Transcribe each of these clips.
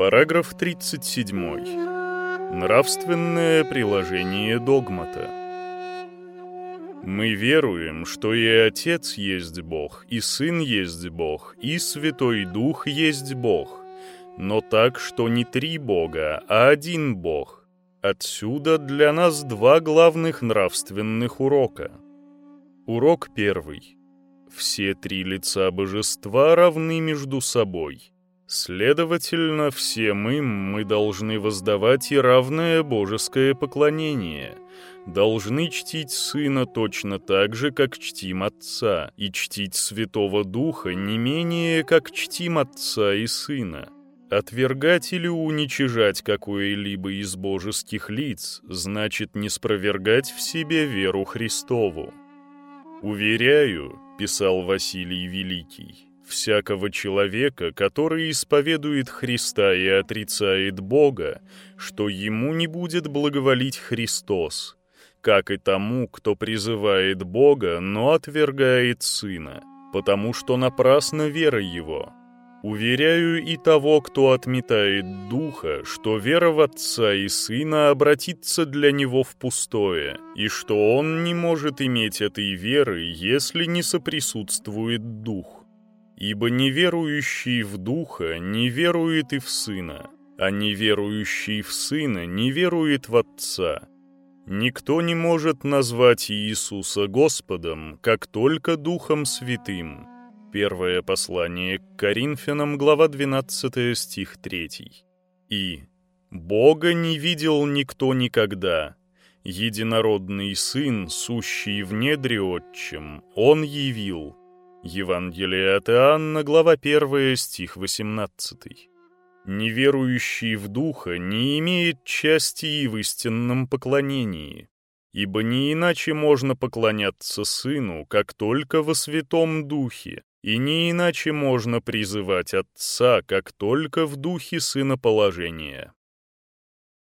Параграф 37. Нравственное приложение догмата. Мы веруем, что и Отец есть Бог, и Сын есть Бог, и Святой Дух есть Бог, но так, что не три Бога, а один Бог. Отсюда для нас два главных нравственных урока. Урок первый. Все три лица божества равны между собой. Следовательно, всем им мы должны воздавать и равное божеское поклонение, должны чтить Сына точно так же, как чтим Отца, и чтить Святого Духа не менее, как чтим Отца и Сына. Отвергать или уничижать какое-либо из божеских лиц значит не спровергать в себе веру Христову. «Уверяю», — писал Василий Великий, всякого человека, который исповедует Христа и отрицает Бога, что ему не будет благоволить Христос, как и тому, кто призывает Бога, но отвергает Сына, потому что напрасно вера его. Уверяю и того, кто отметает Духа, что вера в Отца и Сына обратится для него в пустое, и что он не может иметь этой веры, если не соприсутствует Дух. Ибо неверующий в Духа не верует и в Сына, а неверующий в Сына не верует в Отца. Никто не может назвать Иисуса Господом, как только Духом Святым. Первое послание к Коринфянам, глава 12, стих 3. И «Бога не видел никто никогда, единородный Сын, сущий в недре отчим, Он явил, Евангелие от Иоанна, глава 1, стих 18. «Неверующий в Духа не имеет части и в истинном поклонении, ибо не иначе можно поклоняться Сыну, как только во Святом Духе, и не иначе можно призывать Отца, как только в Духе Сыноположения».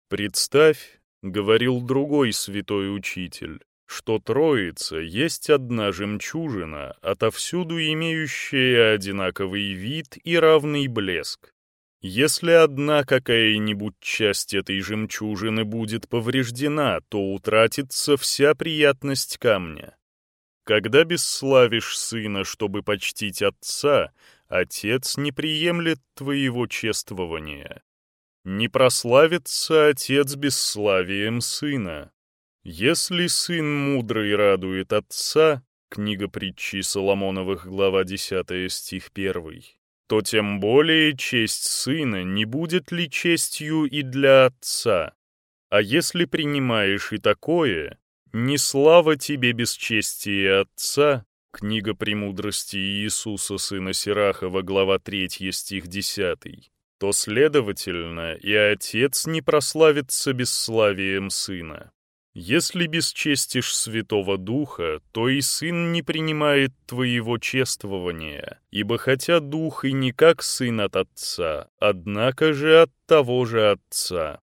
«Представь», — говорил другой святой учитель, что Троица есть одна жемчужина, отовсюду имеющая одинаковый вид и равный блеск. Если одна какая-нибудь часть этой жемчужины будет повреждена, то утратится вся приятность камня. Когда бесславишь сына, чтобы почтить отца, отец не приемлет твоего чествования. Не прославится отец бесславием сына. Если сын мудрый радует отца, книга притчи Соломоновых, глава 10, стих 1, то тем более честь сына не будет ли честью и для отца. А если принимаешь и такое, не слава тебе бесчестие отца, книга премудрости Иисуса сына Сирахова, глава 3, стих 10, то, следовательно, и отец не прославится бесславием сына. Если бесчестишь Святого Духа, то и Сын не принимает твоего чествования, ибо хотя Дух и не как Сын от Отца, однако же от того же Отца.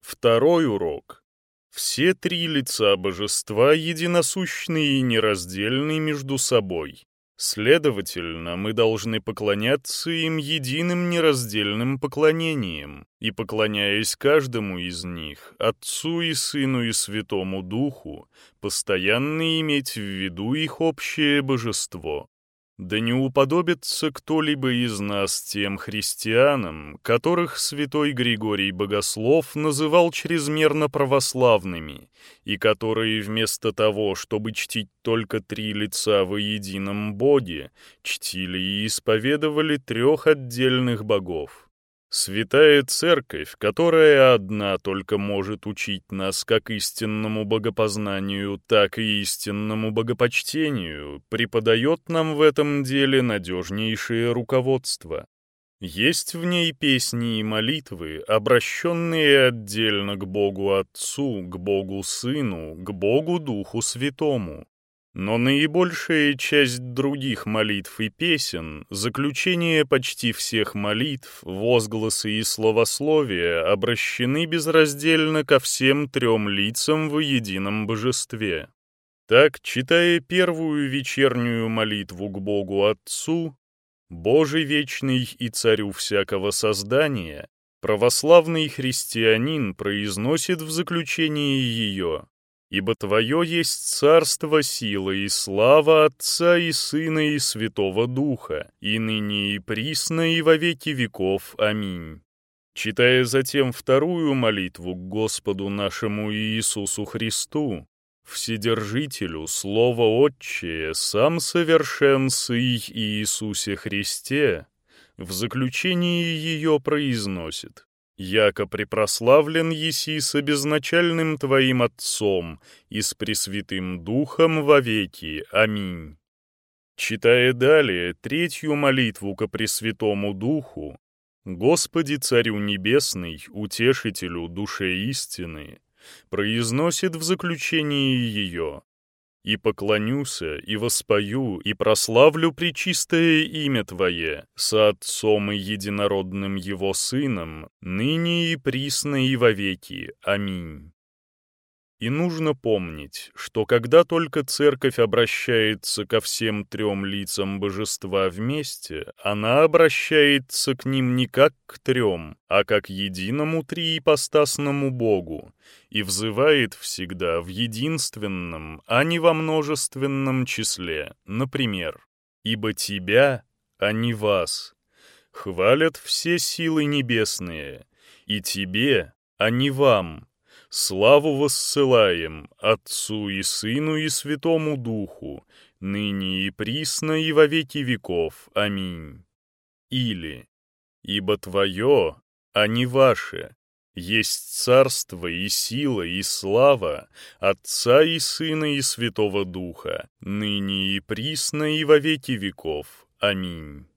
Второй урок. Все три лица Божества единосущны и нераздельны между собой. Следовательно, мы должны поклоняться им единым нераздельным поклонением, и, поклоняясь каждому из них, Отцу и Сыну и Святому Духу, постоянно иметь в виду их общее божество. Да не уподобится кто-либо из нас тем христианам, которых святой Григорий Богослов называл чрезмерно православными, и которые вместо того, чтобы чтить только три лица во едином Боге, чтили и исповедовали трех отдельных богов. Святая Церковь, которая одна только может учить нас как истинному богопознанию, так и истинному богопочтению, преподает нам в этом деле надежнейшее руководство. Есть в ней песни и молитвы, обращенные отдельно к Богу Отцу, к Богу Сыну, к Богу Духу Святому. Но наибольшая часть других молитв и песен, заключение почти всех молитв, возгласы и словословия обращены безраздельно ко всем трем лицам в едином божестве. Так, читая первую вечернюю молитву к Богу Отцу, Божий вечный и царю всякого создания, православный христианин произносит в заключении ее ибо Твое есть царство, сила и слава Отца и Сына и Святого Духа, и ныне и присно и во веки веков. Аминь». Читая затем вторую молитву к Господу нашему Иисусу Христу, Вседержителю, Слово Отчее, сам совершен Сый Иисусе Христе, в заключении ее произносит яко препрославлен еси с обезначальным Твоим Отцом и с Пресвятым Духом вовеки. Аминь. Читая далее третью молитву ко Пресвятому Духу, «Господи Царю Небесный, Утешителю душе истины», произносит в заключении ее и поклонюся, и воспою, и прославлю пречистое имя Твое, со Отцом и Единородным Его Сыном, ныне и присно и вовеки. Аминь. И нужно помнить, что когда только церковь обращается ко всем трем лицам божества вместе, она обращается к ним не как к трем, а как единому триипостасному Богу, и взывает всегда в единственном, а не во множественном числе. Например, «Ибо тебя, а не вас, хвалят все силы небесные, и тебе, а не вам» Славу воссылаем Отцу и Сыну и Святому Духу, ныне и присно и во веки веков. Аминь. Или «Ибо Твое, а не ваше, есть царство и сила и слава Отца и Сына и Святого Духа, ныне и присно и во веки веков. Аминь».